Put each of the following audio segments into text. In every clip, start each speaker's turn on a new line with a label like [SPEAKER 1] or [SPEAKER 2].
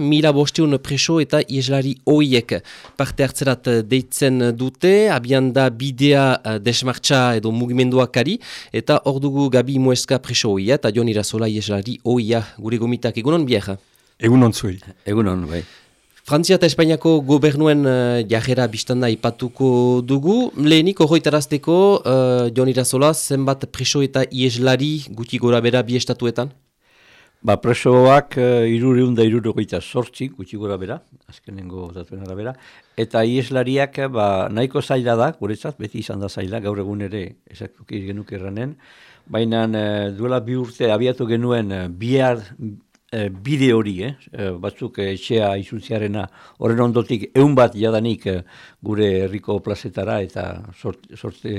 [SPEAKER 1] Mila bosteun preso eta ieslari oiek parte hartzerat deitzen dute, abian da bidea eh, desmartza edo mugimenduakari, eta hor dugu Gabi Mueska preso oia eta Jon Irazola ieslari oia gure gomitak egunon biega?
[SPEAKER 2] Egunon zuei.
[SPEAKER 3] Egunon, bai.
[SPEAKER 1] Frantzia eta Espainiako gobernuen uh, jarrera biztanda ipatuko dugu. Lehenik horretarazteko uh, Jon Irazola zenbat preso eta ieslari guti gora bera bi estatuetan?
[SPEAKER 3] Ba, presoak uh, irureun da irurogeita sortzi, gutxi gora bera, azkenengo datuen arabera, eta ieslariak ba, nahiko zaila da, guretzat, beti izan da zaila, gaur egun ere, ezaktuki genuk erranen, baina uh, duela bi urte abiatu genuen uh, bihar e, bide hori, eh? E, batzuk etxea izuntziarena horren ondotik eun bat jadanik gure herriko plazetara eta sorte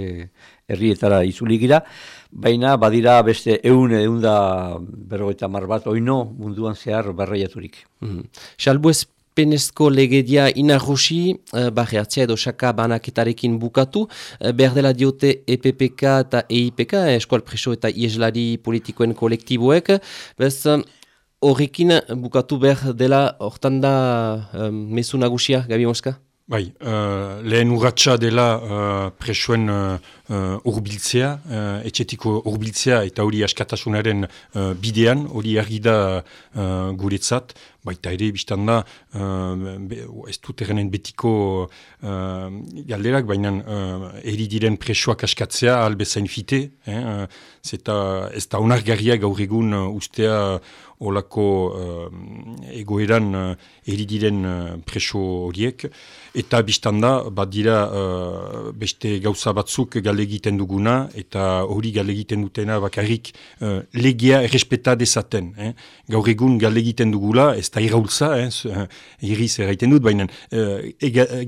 [SPEAKER 3] herrietara izuligira, baina badira beste eun eun da berrogeita mar bat oino munduan zehar barraiaturik.
[SPEAKER 1] Mm -hmm. Penezko legedia inarrosi, uh, barreatzea edo saka banaketarekin bukatu, uh, behar dela diote EPPK eta EIPK, Eskual Preso eta Ieslari Politikoen kolektiboek, bez, horrekin bukatu behar dela hortan da um, mesu nagusia, Gabi Moska?
[SPEAKER 2] Bai, uh, lehen urratxa dela uh, presoen uh, urbiltzea, uh, etxetiko urbiltzea eta hori askatasunaren uh, bidean, hori argi da uh, guretzat, baita ere, biztan da, uh, ez dut errenen betiko uh, galderak, baina uh, eri diren presoak askatzea albezain fite, eh, zeta ez da onargarria gaur egun uh, ustea olako uh, egoeran uh, eri diren uh, preso horiek, eta biztan da, bat dira uh, beste gauza batzuk gale egiten duguna, eta hori gale egiten dutena bakarrik uh, legia errespeta dezaten. Eh? Gaur egun gale egiten dugula, ez da iraultza, eh? irriz erraiten dut, baina uh,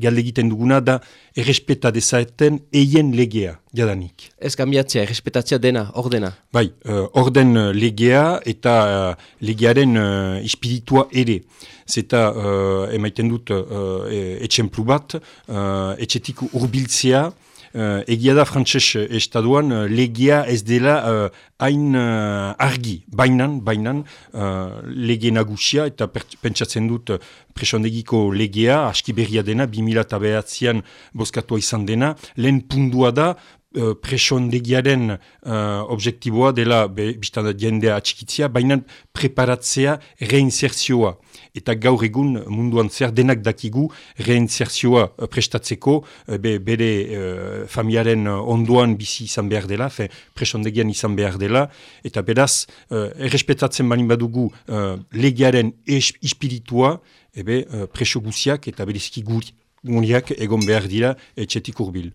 [SPEAKER 2] gale egiten duguna da errespeta dezaten eien legea, jadanik.
[SPEAKER 1] Ez kambiatzea, errespetatzea dena, ordena?
[SPEAKER 2] Bai, uh, orden legea eta uh, legearen uh, ispiritua ere. Zeta uh, emaiten dut uh, etxemplu bat, uh, etxetik urbiltzea, uh, egia da frantses estaduan uh, legia ez dela uh, hain uh, argi, bainan, bainan uh, lege nagusia eta pentsatzen dut uh, presondegiko legea, aski berria dena, 2008an boskatua izan dena, lehen pundua da, Uh, presondegiaren uh, objektiboa dela biztanda jendea atxikitzia, baina preparatzea reinserzioa. Eta gaur egun munduan zer denak dakigu reinserzioa uh, prestatzeko be, bere uh, familiaren onduan bizi izan behar dela, fe, presondegian izan behar dela, eta beraz, uh, errespetatzen banin badugu uh, legiaren espiritua, ebe uh, preso guziak eta bereziki guriak egon behar dira etxetik urbil.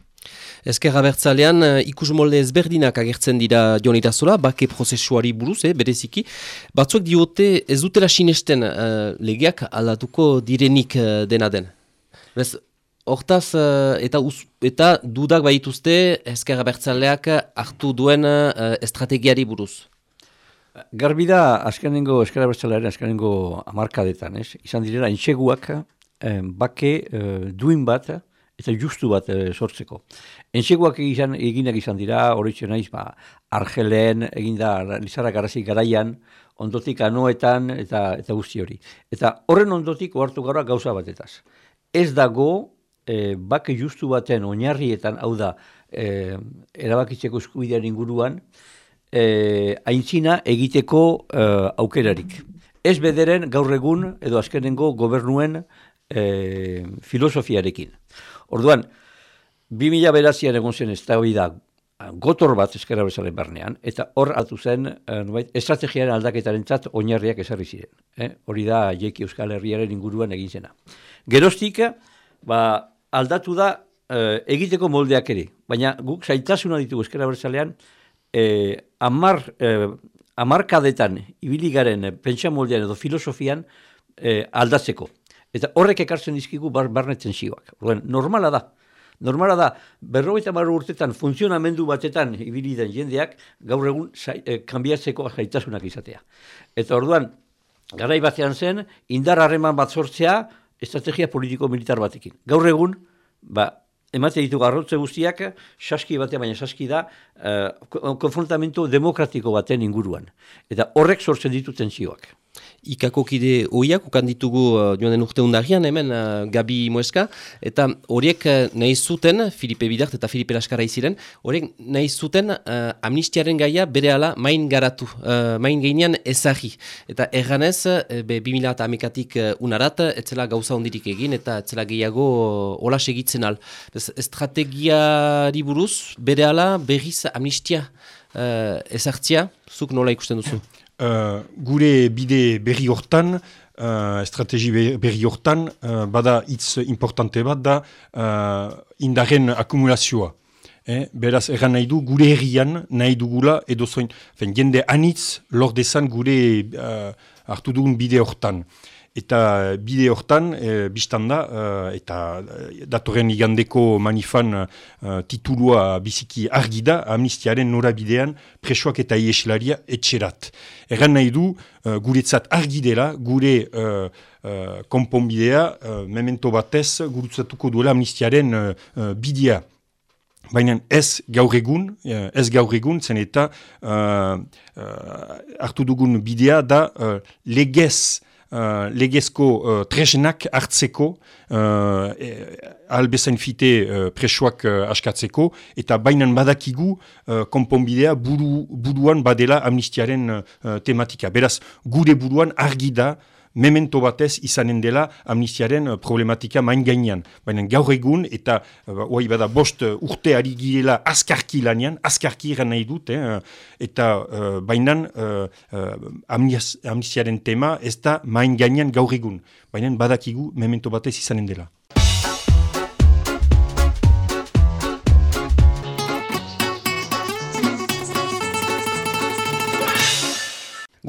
[SPEAKER 1] Ezker abertzalean uh, ikus molde ezberdinak agertzen dira Jon Zola, bake prozesuari buruz, eh, bereziki. Batzuak diote ez dutela sinesten uh, legeak aldatuko direnik uh, dena den. Bez, hortaz, uh, eta, eta dudak baituzte ezker abertzaleak hartu duen uh, estrategiari buruz.
[SPEAKER 3] Garbi da, azkenengo ezker abertzalearen azkenengo amarkadetan, ez? izan direla, intxeguak eh, bake eh, duin bat, eta justu bat e, sortzeko. Entxegoak egin, eginak izan dira, hori naiz, ba, argelen, eginda Lizarra Garazik garaian, ondotik anoetan eta eta guzti hori. Eta horren ondotik ohartu gara gauza batetaz. Ez dago, e, bake justu baten oinarrietan, hau da, e, erabakitzeko eskubidean inguruan, e, aintzina egiteko e, aukerarik. Ez bederen gaur egun, edo azkenengo gobernuen e, filosofiarekin. Orduan, 2000 berazian egon zen ez da gotor bat eskera bezaren barnean, eta hor atu zen uh, estrategiaren aldaketaren txat oinarriak esarri ziren. Eh? Hori da jeki Euskal Herriaren inguruan egin zena. Geroztik, ba, aldatu da uh, egiteko moldeak ere, baina guk zaitasuna ditugu eskera bezalean, eh, amar, eh, amarkadetan ibiligaren pentsa moldean edo filosofian eh, aldatzeko. Eta horrek ekartzen dizkigu bar, barnetzen zioak. normala da. Normala da, berrogeita barro urtetan funtzionamendu batetan ibili den jendeak gaur egun zai, eh, kanbiatzeko jaitasunak izatea. Eta orduan, garai batean zen, indar harreman bat sortzea estrategia politiko-militar batekin. Gaur egun, ba, emate ditu garrotze guztiak, saski batean, baina saski da, eh, konfrontamentu demokratiko baten inguruan. Eta horrek sortzen ditu tentsioak.
[SPEAKER 1] Ikako kide oiak, ukan ditugu uh, joan den urte undarrian, hemen uh, Gabi Moeska, eta horiek uh, nahi zuten, Filipe Bidart eta Filipe Laskara iziren, horiek nahi zuten uh, amnistiaren gaia bere ala main garatu, uh, main gainean ezagi. Eta erganez, uh, be 2000 eta amekatik uh, unarat, etzela gauza ondirik egin, eta etzela gehiago uh, ola segitzen al. Bez, estrategiari buruz, bere ala berriz amnistia uh, ezartzia, zuk nola ikusten duzu?
[SPEAKER 2] Uh, gure bide berri hortan, uh, estrategi berri hortan, uh, bada hitz importante bat da uh, indaren akumulazioa. Eh? Beraz, erran nahi du, gure herrian nahi dugula, edo zoin, jende anitz lor desan gure uh, hartu dugun bide hortan. Eta bide hortan, e, biztan da, e, eta datorren igandeko manifan e, titulua biziki argi da, amnistiaren norabidean presoak eta ieslaria etxerat. Erran nahi du, e, guretzat argi dela, gure e, e, konponbidea, e, memento batez, gurutzatuko duela amnistiaren e, bidea. Baina ez gaur egun, ez gaur egun, zen eta uh, uh, hartu dugun bidea da uh, legez uh, legezko uh, tresnak hartzeko, uh, e, albezain fite uh, presoak uh, askatzeko, eta bainan badakigu uh, konponbidea buru, buruan badela amnistiaren uh, tematika. Beraz, gure buruan argi da, memento batez izanen dela amnistiaren uh, problematika main gainean. Baina gaur egun eta uh, bada bost uh, urte ari girela askarki lanean, askarki iran nahi dut, eh, eta uh, bainan uh, amnistiaren tema ez da main gainean gaur egun. Baina badakigu memento batez izanen dela.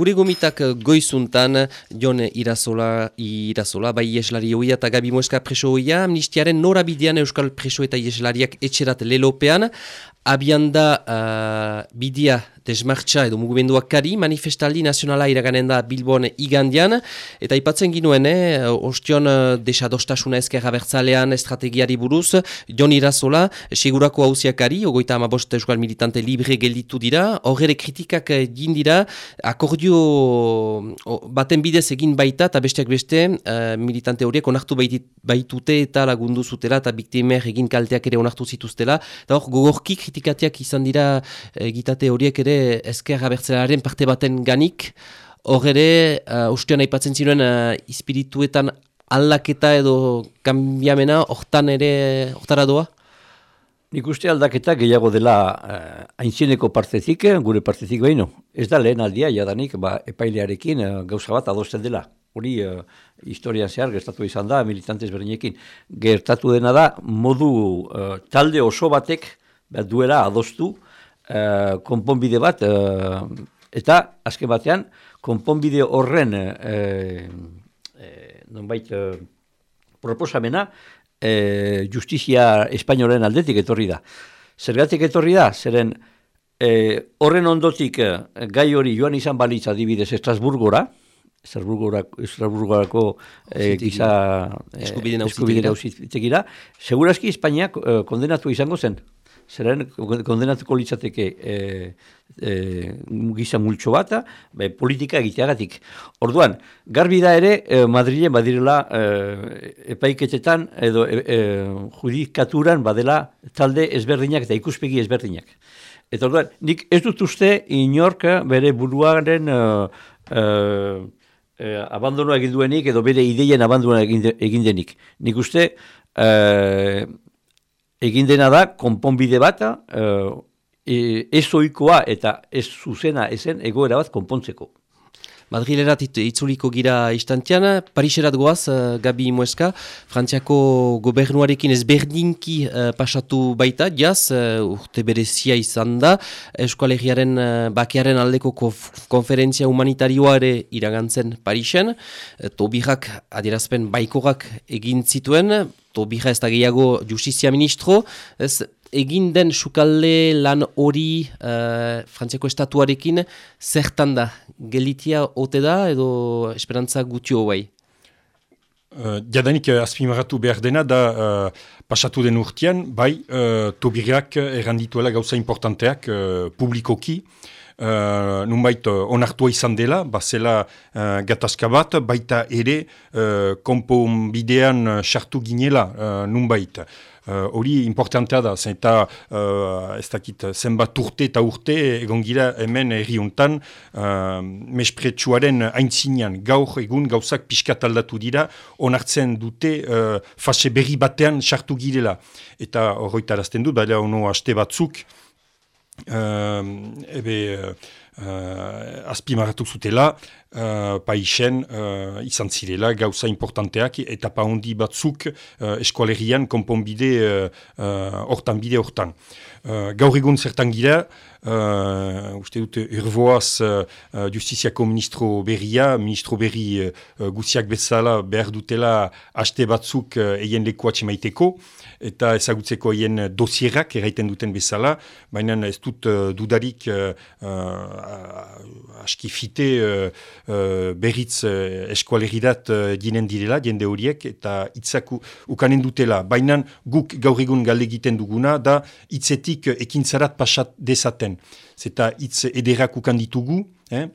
[SPEAKER 1] Gure gomitak goizuntan, Jon Irazola, Irazola, bai ieslari hoia eta Gabi Moeska preso hoia, amnistiaren norabidean Euskal preso eta ieslariak etxerat lelopean, abian da uh, bidia desmartxa edo mugumenduak kari, manifestaldi nazionala iraganen da Bilbon igandian, eta ipatzen ginuen, eh, ostion eh, desadostasuna ezkerra bertzalean estrategiari buruz, Jon Irazola, segurako hausiakari, ogoita amabost eskual militante libre gelditu dira, horre kritikak egin dira, akordio baten bidez egin baita, eta besteak beste, uh, militante horiek onartu baitute eta lagundu zutela, eta biktimer egin kalteak ere onartu zituztela, eta hor, gogorki kritikatiak izan dira egitate horiek ere ere ezker abertzelaren parte baten ganik, hor ere, uh, ustean aipatzen ziren uh, espirituetan aldaketa edo kanbiamena, hortan ere, hortara doa?
[SPEAKER 3] Nik uste aldaketa gehiago dela uh, aintzineko partezik, gure partezik behinu. Ez da lehen aldia, jadanik, ba, epailearekin uh, gauza bat adosten dela. Hori uh, historian zehar gertatu izan da, militantez berdinekin. Gertatu dena da, modu uh, talde oso batek, behar duela adostu, uh, konponbide bat, uh, eta azken batean, konponbide horren uh, uh, nonbait uh, proposamena uh, justizia espainolen aldetik etorri da. Zergatik etorri da, zeren horren ondotik gai hori joan izan balitza dibidez Estrasburgora, Estrasburgorako eh, giza
[SPEAKER 1] eskubideen hausitekira,
[SPEAKER 3] segurazki Espainiak kondenatu izango zen zeren kondenatuko litzateke e, e, gisa multxo bata, be, politika egiteagatik. Orduan, garbi da ere, e, Madrilen badirela e, epaiketetan edo e, e, judikaturan badela talde ezberdinak eta ikuspegi ezberdinak. Eta orduan, nik ez dut uste inork bere buruaren e, e, e, abandonoa egin duenik edo bere ideien abandonoa egin denik. Nik uste... E, egin dena da, konponbide bat, uh, ez oikoa eta ez zuzena ezen egoera bat konpontzeko.
[SPEAKER 1] Madrilerat itzuliko gira istantian, Pariserat goaz, uh, Gabi Mueska, Frantziako gobernuarekin ez berdinki uh, pasatu baita, jaz, uh, urte berezia izan da, eskualegiaren uh, bakearen aldeko konferentzia humanitarioare iragantzen Parisen, uh, tobirak adierazpen baikorak egin zituen, Tobira ez da gehiago justizia ministro, ez egin den sukalde lan hori uh, Frantziako estatuarekin zertan da? Gelitia ote da edo esperantza gutio bai?
[SPEAKER 2] Uh, jadanik uh, azpimarratu behar dena da uh, pasatu den urtean, bai uh, Tobirak errandituela gauza importanteak uh, publikoki, uh, nunbait onartua izan dela, bazela uh, gatazka bat, baita ere uh, konpon bidean sartu ginela uh, nunbait. Hori uh, importantea da, zen eta uh, ez dakit zenbat urte eta urte egon gira hemen erri untan uh, mespretsuaren aintzinean gaur egun gauzak pixkat aldatu dira onartzen dute uh, fase berri batean sartu girela. Eta horretarazten dut, baina ono haste batzuk, uh, ebe uh, azpimarratu zutela, uh, paixen uh, izan zirela gauza importanteak eta paundi batzuk uh, eskualerian konponbide hortan uh, bide hortan. Uh, gaur egun zertan gira, uh, uste dut urvoaz uh, justiziako ministro berria, ministro berri uh, guziak bezala behar dutela haste batzuk uh, eien lekoa txemaiteko, eta ezagutzeko hien dosierak erraiten duten bezala, baina ez dut uh, dudarik uh, uh, askifite uh, uh, berriz uh, eskualeridat uh, dinen direla, jende horiek, eta itzaku ukanen dutela. Baina guk gaur egun galde egiten duguna, da hitzetik ekintzarat pasat dezaten. Zeta hitz ederak ukan ditugu, eh?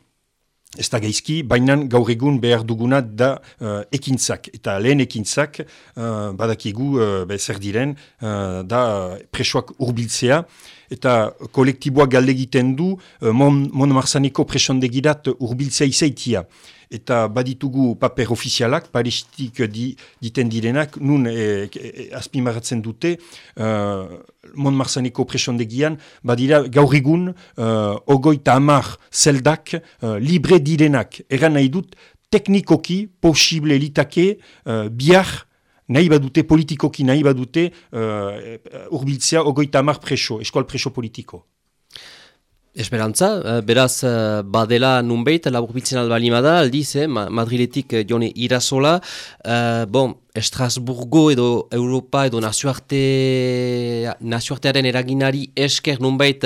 [SPEAKER 2] ez da gaizki, baina gaur egun behar duguna da uh, ekintzak. Eta lehen ekintzak, uh, badakigu, uh, zer diren, uh, da presoak urbiltzea, eta kolektiboak galde egiten du, uh, mon, marzaneko presondegirat urbiltzea izaitia eta baditugu paper ofizialak, palestik di, diten direnak, nun e, e, azpimaratzen dute, uh, Mon Marzaneko presondegian, badira gaur egun, uh, ogoita amar zeldak uh, libre direnak. Eran nahi dut, teknikoki, posible litake, uh, biar, nahi badute, politikoki nahi badute, uh, urbiltzea ogoita amar preso, eskual preso politiko.
[SPEAKER 1] Esperantza, eh, beraz eh, badela nunbeit, laburbiltzen albalima da, aldiz, eh, Madriletik eh, jone irazola, uh, bon, Estrasburgo edo Europa edo nazioarte, nazioartearen eraginari esker nunbait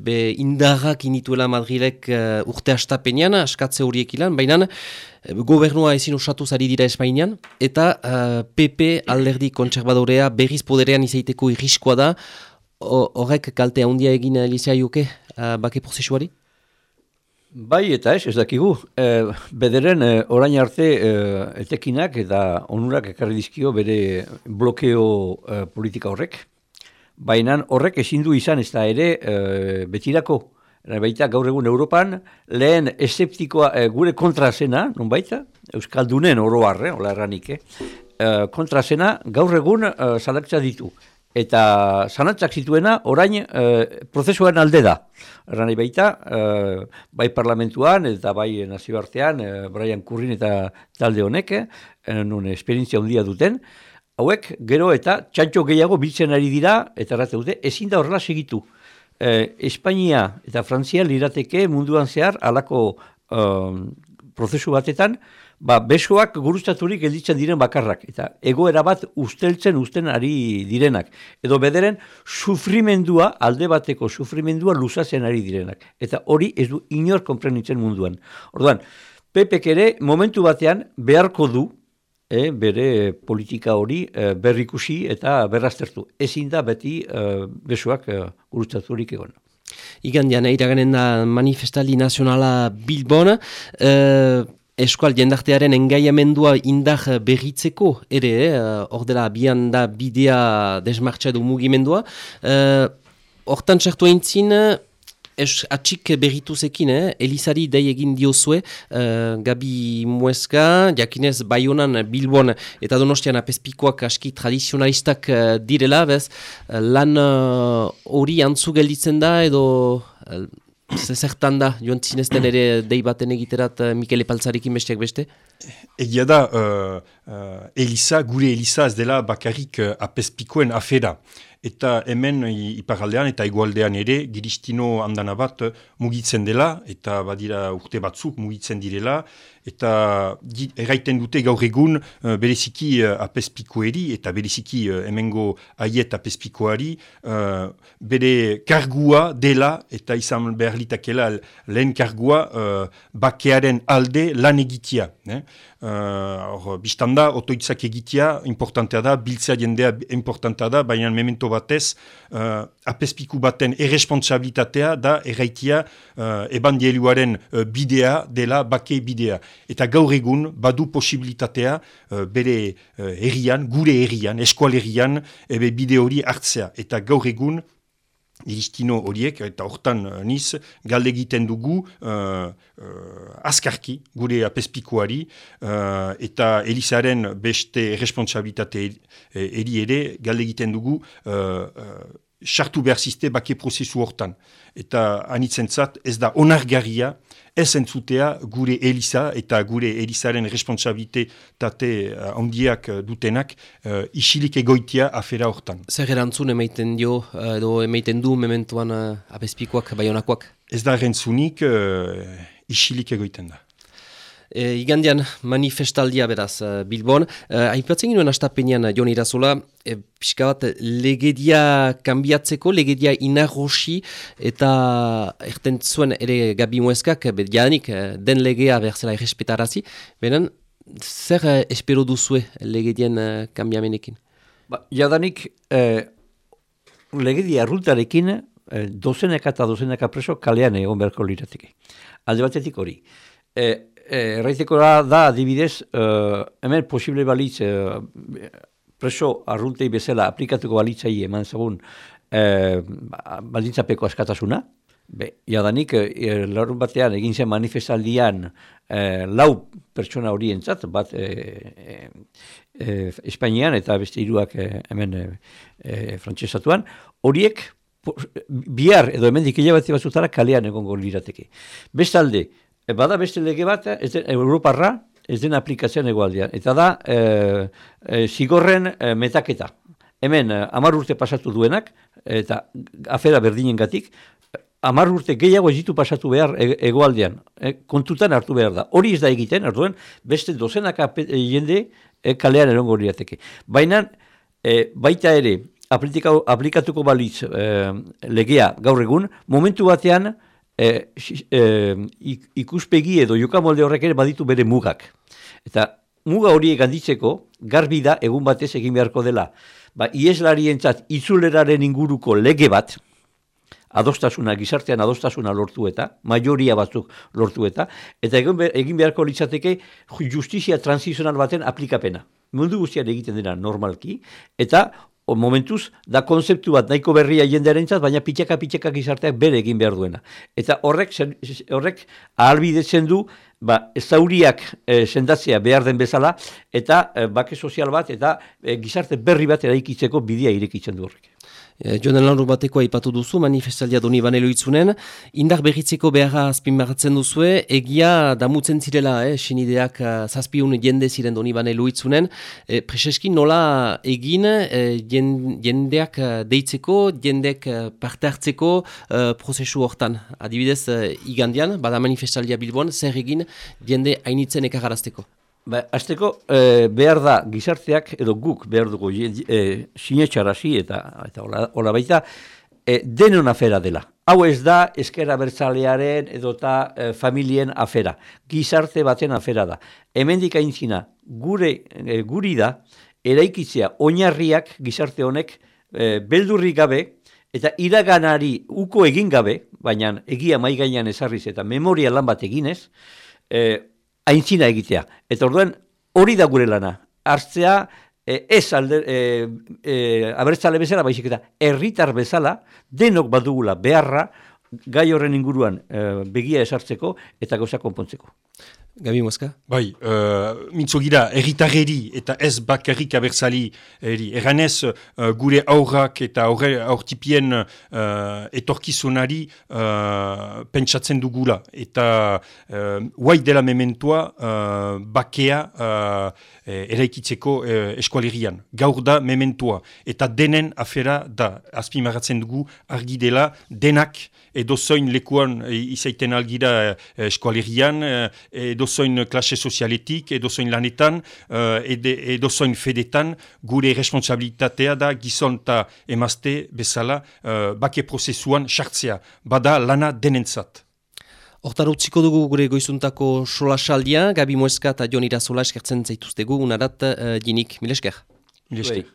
[SPEAKER 1] be indarrak inituela Madrilek uh, urte astapenean, askatze horiek ilan, baina gobernua ezin osatu zari dira Espainian, eta uh, PP alderdi kontserbadorea berriz poderean izaiteko irriskoa da, horrek kalte handia egin Elizia Ioke, uh, bake prozesuari?
[SPEAKER 3] Bai eta ez, ez dakigu. E, bederen e, orain arte e, etekinak eta onurak ekarri dizkio bere blokeo e, politika horrek. Baina horrek ezin du izan ez da ere e, betirako. Baita gaur egun Europan lehen eseptikoa e, gure kontrazena, non baita, Euskaldunen oroarre, hola erranik, eh? e, kontrazena gaur egun e, ditu eta zanatzak zituena orain e, prozesuaren alde da. Erran baita, e, bai parlamentuan eta bai nazioartean, e, Brian Kurrin eta talde honek, e, nun esperientzia handia duten, hauek gero eta txantxo gehiago biltzen ari dira, eta erratzen dute, ezin da horrela segitu. E, Espainia eta Frantzia lirateke munduan zehar alako e, prozesu batetan, ba, besoak gurustaturik gelditzen diren bakarrak, eta egoera bat usteltzen usten ari direnak. Edo bederen, sufrimendua, alde bateko sufrimendua luzatzen ari direnak. Eta hori ez du inor konprenitzen munduan. Orduan, Pepek ere momentu batean beharko du, e, bere politika hori e, berrikusi eta berraztertu. Ezin da beti e, besoak e, gurustaturik egon.
[SPEAKER 1] Igan dian, iraganen da manifestali nazionala Bilbona, eskual jendartearen engaiamendua indar berritzeko ere, eh, hor dela bian da bidea desmartza edo mugimendua. Eh, hortan txartu eintzin, es, atxik berrituzekin, eh, Elizari dei egin diozue, uh, Gabi Mueska, jakinez Bayonan, Bilbon eta Donostian apespikoak aski tradizionalistak direla, bez, lan hori uh, antzu gelditzen da edo... Zertan da, joan zinezten ere dei baten egiterat uh, Mikel Epaltzarekin besteak beste?
[SPEAKER 2] Egia da, uh, uh, Elisa, gure Elisa ez dela bakarrik uh, apespikoen afera. Eta hemen iparaldean eta igualdean ere, giristino handana bat mugitzen dela, eta badira urte batzuk mugitzen direla, eta erraiten dute gaur egun uh, bereziki uh, apespikoeri eta bereziki uh, hemengo aiet apespikoari uh, bere kargua dela eta izan behar litakela lehen kargua bakearen alde lan egitea. Eh? Uh, Bistanda, otoitzak egitea importantea da, biltzea jendea importantea da, baina memento batez, uh, apespiku baten erresponsabilitatea da erraitia uh, eban dieluaren uh, bidea dela bake bidea. Eta gaur egun badu posibilitatea uh, bere uh, errian, gure errian, eskual errian, ebe bide hori hartzea. Eta gaur egun iristino horiek, eta hortan uh, niz, galde egiten dugu uh, uh, azkarki gure apespikoari, uh, eta Elisaren beste responsabilitate eri ere galde egiten dugu sartu behar ziste bake prozesu hortan. Eta anitzen zat, ez da onargarria, ez entzutea gure Elisa eta gure Elisaren responsabilitate uh, handiak uh, dutenak uh, isilik egoitia afera hortan.
[SPEAKER 1] Zer erantzun emaiten dio, edo emaiten du mementuan uh, abespikoak, baionakoak?
[SPEAKER 2] Ez da erantzunik uh, isilik egoiten da.
[SPEAKER 1] E, igandian manifestaldia beraz uh, Bilbon. Uh, Aipatzen ginoen astapenean Jon Irazola, e, pixka bat legedia kanbiatzeko, legedia inarrosi eta erten zuen ere Gabi Mueskak, janik den legea behar zela errespetarazi. Benen, zer espero duzue legedien uh, kanbiamenekin?
[SPEAKER 3] Ba, jadanik, eh, legedia arrultarekin eh, dozeneka eta dozeneka preso kalean egon beharko lirateke. Alde batetik hori. Eh, erraiteko da, da adibidez, uh, hemen posible balitz, uh, preso arruntei bezala aplikatuko balitzai eman zagun uh, balitzapeko askatasuna, Be, jadanik, e, larun batean egin zen manifestaldian e, lau pertsona horientzat, bat e, e, Espainian eta beste hiruak e, hemen e, frantsesatuan, horiek bihar edo hemen dikile bat batzutara kalean egongo lirateke. Bestalde, bada beste lege bat, ez den, Europarra, ez den aplikazioan egualdean. Eta da, e, e, zigorren e, metaketa. Hemen, amar urte pasatu duenak, eta afera berdinen gatik, urte gehiago ez ditu pasatu behar egoaldean. E, kontutan hartu behar da. Hori ez da egiten, arduen, beste dozenaka jende e, kalean erongo horiateke. Baina, e, baita ere, aplikatuko balitz e, legea gaur egun, momentu batean, e, e, ikuspegi edo jokamolde horrek ere baditu bere mugak. Eta muga horiek handitzeko garbi da egun batez egin beharko dela. Ba, ieslarientzat itzuleraren inguruko lege bat, adostasuna, gizartean adostasuna lortu eta, majoria batzuk lortu eta, eta egin, beharko litzateke justizia transizional baten aplikapena. Mundu guztian egiten dena normalki, eta momentuz, da konzeptu bat nahiko berria jendearen baina pitxaka pitxaka gizarteak bere egin behar duena. Eta horrek, horrek ahalbidetzen du, ba, zauriak e, sendatzea behar den bezala, eta e, bake sozial bat, eta e, gizarte berri bat eraikitzeko bidea irekitzen du horrek.
[SPEAKER 1] E, Jonen lanru bateko aipatu duzu, manifestaldia doni banelo itzunen, indar berritzeko beharra azpimarratzen duzue, egia damutzen zirela, eh, senideak uh, zazpiun jende ziren doni banelo itzunen, e, preseski nola egin e, jendeak deitzeko, jendeak parte hartzeko uh, prozesu hortan. Adibidez, uh, igandian, bada manifestaldia bilboan, zer egin jende hainitzen ekagarazteko.
[SPEAKER 3] Ba, azteko, e, behar da gizarteak edo guk behar dugu e, sinetxarasi eta, eta hola, baita e, denon afera dela. Hau ez da eskera bertzalearen edo eta e, familien afera. Gizarte baten afera da. Hemendik aintzina gure, e, guri da eraikitzea oinarriak gizarte honek e, beldurri gabe eta iraganari uko egin gabe, baina egia maigainan ezarriz eta memoria lan bat eginez, e, aintzina egitea. Eta orduan hori da gure lana. Artzea e, ez alde, e, e, abertzale bezala, baizik eta herritar bezala, denok badugula beharra, gai horren inguruan e, begia esartzeko eta gauza konpontzeko.
[SPEAKER 1] Gabi Moska?
[SPEAKER 2] Bai, uh, mintzo gira, erritarreri eta ez bakarrik abertzali eri. Erranez, uh, gure aurrak eta aurtipien uh, etorkizunari uh, pentsatzen dugula. Eta uh, guai dela mementua uh, bakea uh, eraikitzeko uh, eskualerian. Gaur da mementua. Eta denen afera da, azpimaratzen dugu argi dela, denak edo zoin lekuan izaiten algira uh, eskualerian, edo edozoin klase sozialetik, edozoin lanetan, uh, edozoin fedetan, gure responsabilitatea da gizon eta emazte bezala uh, bake prozesuan sartzea. Bada lana denentzat.
[SPEAKER 1] Hortar utziko dugu gure goizuntako sola saldia, Gabi Moeska eta Jon Irazola eskertzen zaituztegu, unarat uh, jinik, milesker.
[SPEAKER 2] Milesker.